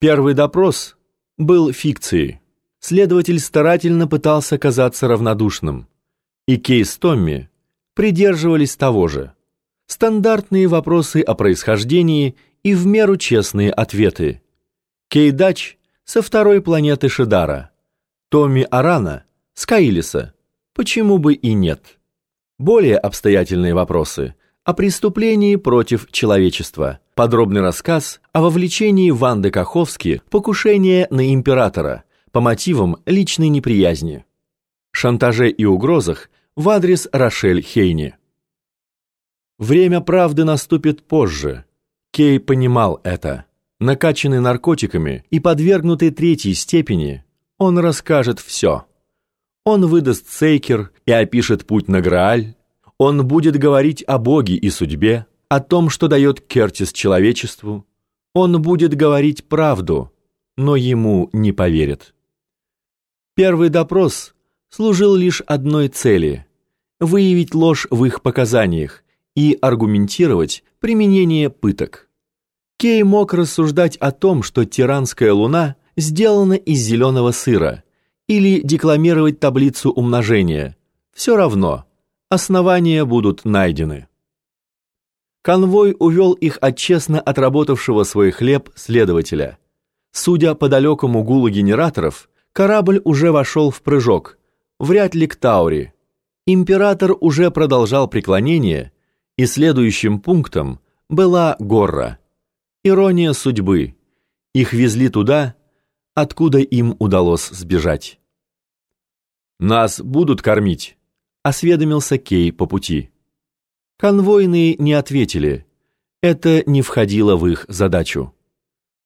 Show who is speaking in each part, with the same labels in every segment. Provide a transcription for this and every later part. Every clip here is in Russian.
Speaker 1: Первый допрос был фикцией. Следователь старательно пытался казаться равнодушным. И Кейс Томми придерживались того же. Стандартные вопросы о происхождении и в меру честные ответы. Кей Дач со второй планеты Шидара. Томми Арана с Каилиса. Почему бы и нет? Более обстоятельные вопросы о преступлении против человечества. Подробный рассказ о вовлечении Ванды Каховски в покушение на императора по мотивам личной неприязни. Шантаже и угрозах в адрес Рошель Хейни. Время правды наступит позже. Кей понимал это. Накачанный наркотиками и подвергнутый третьей степени, он расскажет все. Он выдаст Сейкер и опишет путь на Грааль, он будет говорить о Боге и судьбе, о том, что дает Кертис человечеству. Он будет говорить правду, но ему не поверят. Первый допрос служил лишь одной цели – выявить ложь в их показаниях и аргументировать применение пыток. Кей мог рассуждать о том, что тиранская луна сделана из зеленого сыра, или декламировать таблицу умножения. Все равно – основания будут найдены. Конвой увел их от честно отработавшего свой хлеб следователя. Судя по далекому гулу генераторов, корабль уже вошел в прыжок, вряд ли к Таури. Император уже продолжал преклонение, и следующим пунктом была Горра. Ирония судьбы. Их везли туда, откуда им удалось сбежать. «Нас будут кормить?» Осведомился Кей по пути. Конвойные не ответили. Это не входило в их задачу.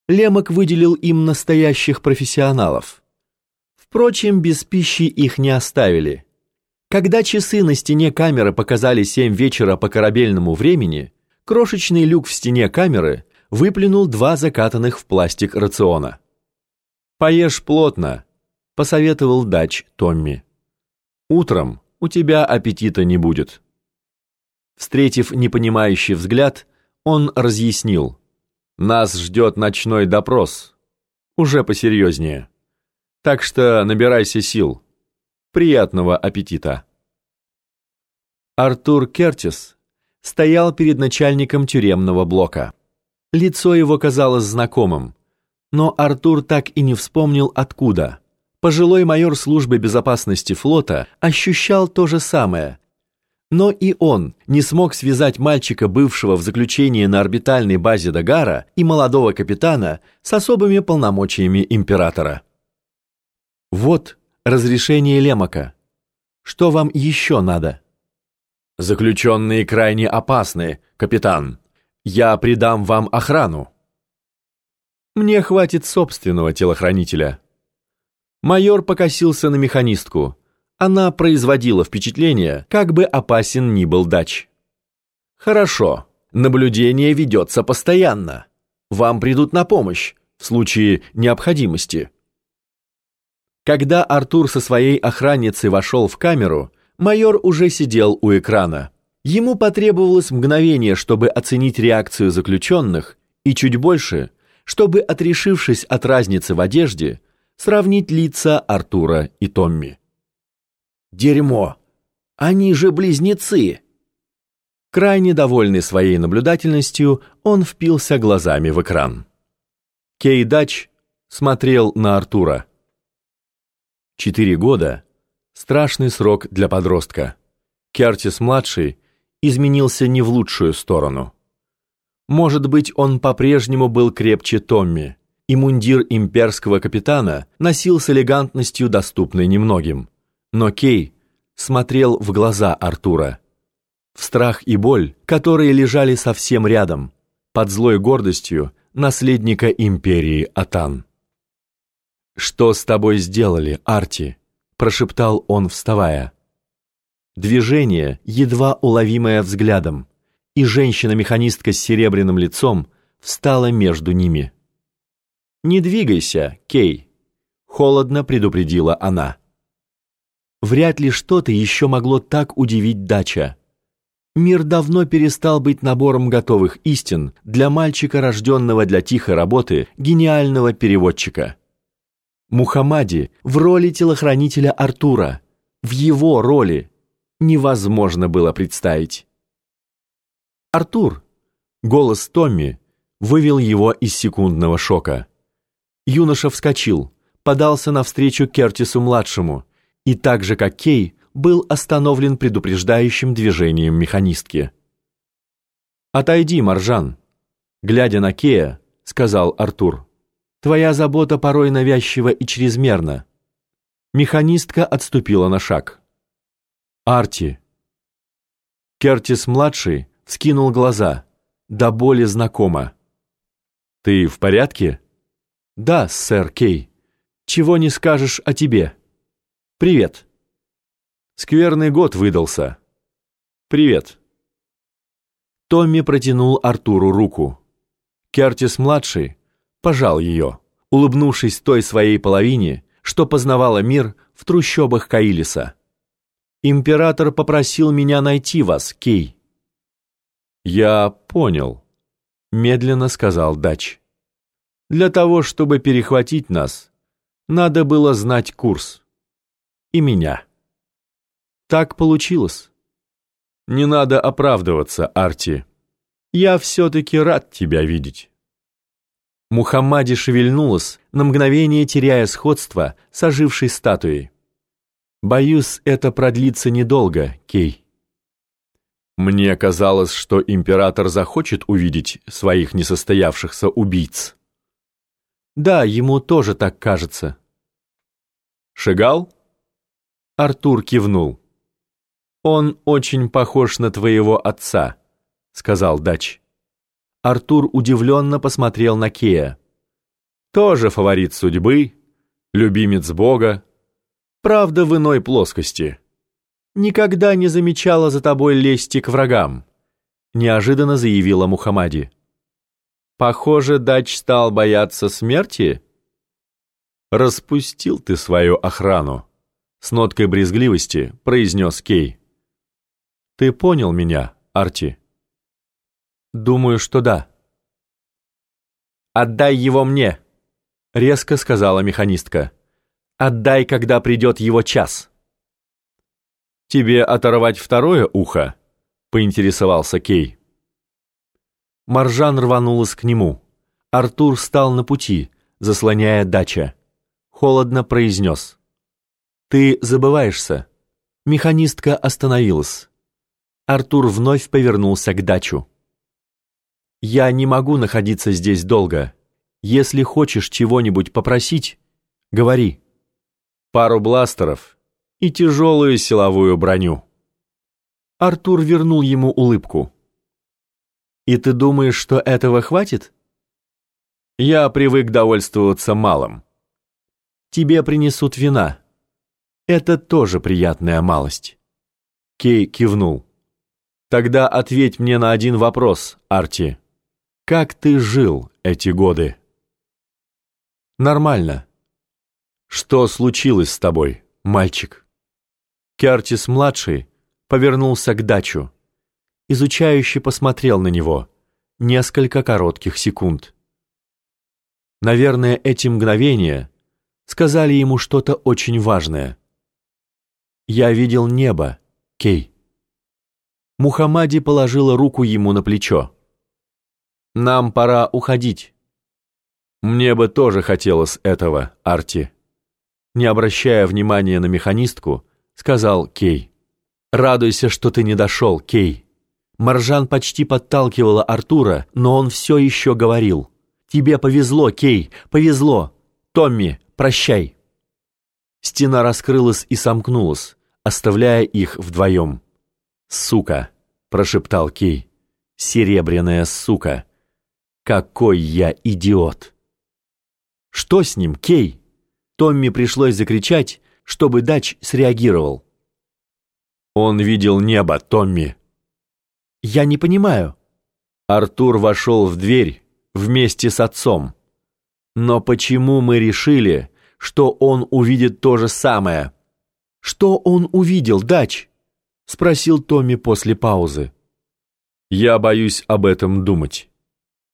Speaker 1: Лемок выделил им настоящих профессионалов. Впрочем, без пищи их не оставили. Когда часы на стене камеры показали семь вечера по корабельному времени, крошечный люк в стене камеры выплюнул два закатанных в пластик рациона. «Поешь плотно», — посоветовал дач Томми. «Утром у тебя аппетита не будет». Встретив непонимающий взгляд, он разъяснил. «Нас ждет ночной допрос. Уже посерьезнее. Так что набирайся сил. Приятного аппетита». Артур Кертис стоял перед начальником тюремного блока. Лицо его казалось знакомым, но Артур так и не вспомнил откуда – Пожилой майор службы безопасности флота ощущал то же самое. Но и он не смог связать мальчика, бывшего в заключении на орбитальной базе Дагара, и молодого капитана с особыми полномочиями императора. Вот разрешение Лемака. Что вам еще надо? Заключенные крайне опасны, капитан. Я придам вам охрану. Мне хватит собственного телохранителя. Майор покосился на механистку. Она производила впечатление, как бы опасен ни был дач. «Хорошо. Наблюдение ведется постоянно. Вам придут на помощь в случае необходимости». Когда Артур со своей охранницей вошел в камеру, майор уже сидел у экрана. Ему потребовалось мгновение, чтобы оценить реакцию заключенных, и чуть больше, чтобы, отрешившись от разницы в одежде, сравнить лица Артура и Томми. «Дерьмо! Они же близнецы!» Крайне довольный своей наблюдательностью, он впился глазами в экран. Кей Дач смотрел на Артура. Четыре года — страшный срок для подростка. Кертис-младший изменился не в лучшую сторону. Может быть, он по-прежнему был крепче Томми, и мундир имперского капитана носил с элегантностью, доступной немногим. Но Кей смотрел в глаза Артура. В страх и боль, которые лежали совсем рядом, под злой гордостью наследника империи Атан. «Что с тобой сделали, Арти?» – прошептал он, вставая. Движение, едва уловимое взглядом, и женщина-механистка с серебряным лицом встала между ними. «Не двигайся, Кей», — холодно предупредила она. Вряд ли что-то еще могло так удивить Дача. Мир давно перестал быть набором готовых истин для мальчика, рожденного для тихой работы, гениального переводчика. Мухаммади в роли телохранителя Артура, в его роли, невозможно было представить. «Артур!» — голос Томми вывел его из секундного шока. Юноша вскочил, подался навстречу Кертису-младшему и так же, как Кей, был остановлен предупреждающим движением механистки. «Отойди, Маржан!» Глядя на Кея, сказал Артур. «Твоя забота порой навязчива и чрезмерна». Механистка отступила на шаг. «Арти!» Кертис-младший вскинул глаза, до боли знакомо. «Ты в порядке?» «Да, сэр Кей. Чего не скажешь о тебе?» «Привет!» Скверный год выдался. Привет. Томми протянул Артуру руку. Кертис-младший пожал ее, улыбнувшись той своей половине, что познавала мир в трущобах Каилиса. «Император попросил меня найти вас, Кей». «Я понял», — медленно сказал Дач. «Для того, чтобы перехватить нас, надо было знать курс. И меня». Так получилось. Не надо оправдываться, Арти. Я все-таки рад тебя видеть. Мухаммади шевельнулась, на мгновение теряя сходство с ожившей статуей. Боюсь, это продлится недолго, Кей. Мне казалось, что император захочет увидеть своих несостоявшихся убийц. Да, ему тоже так кажется. Шагал? Артур кивнул. «Он очень похож на твоего отца», — сказал Дач. Артур удивленно посмотрел на Кея. «Тоже фаворит судьбы, любимец Бога, правда в иной плоскости. Никогда не замечала за тобой лести к врагам», — неожиданно заявила Мухаммади. «Похоже, Дач стал бояться смерти?» «Распустил ты свою охрану», — с ноткой брезгливости произнес Кей. Ты понял меня, Арти? Думаю, что да. Отдай его мне, резко сказала механистка. Отдай, когда придет его час. Тебе оторвать второе ухо? поинтересовался Кей. Маржан рванулась к нему. Артур встал на пути, заслоняя дача. Холодно произнес. «Ты забываешься». Механистка остановилась. Артур вновь повернулся к дачу. «Я не могу находиться здесь долго. Если хочешь чего-нибудь попросить, говори. Пару бластеров и тяжелую силовую броню». Артур вернул ему улыбку. «И ты думаешь, что этого хватит?» «Я привык довольствоваться малым. Тебе принесут вина. Это тоже приятная малость». Кей кивнул. Тогда ответь мне на один вопрос, Арти. Как ты жил эти годы? Нормально. Что случилось с тобой, мальчик? Кертис-младший повернулся к дачу. Изучающе посмотрел на него. Несколько коротких секунд. Наверное, эти мгновения сказали ему что-то очень важное. «Я видел небо, Кей». Мухаммади положила руку ему на плечо. «Нам пора уходить». «Мне бы тоже хотелось этого, Арти». Не обращая внимания на механистку, сказал Кей. «Радуйся, что ты не дошел, Кей». Маржан почти подталкивала Артура, но он все еще говорил. «Тебе повезло, Кей, повезло. Томми, прощай». Стена раскрылась и сомкнулась, оставляя их вдвоем. «Сука!» — прошептал Кей. «Серебряная сука! Какой я идиот!» «Что с ним, Кей?» Томми пришлось закричать, чтобы Дач среагировал. «Он видел небо, Томми!» «Я не понимаю». Артур вошел в дверь вместе с отцом. «Но почему мы решили, что он увидит то же самое?» «Что он увидел, Дач?» — спросил Томми после паузы. Я боюсь об этом думать.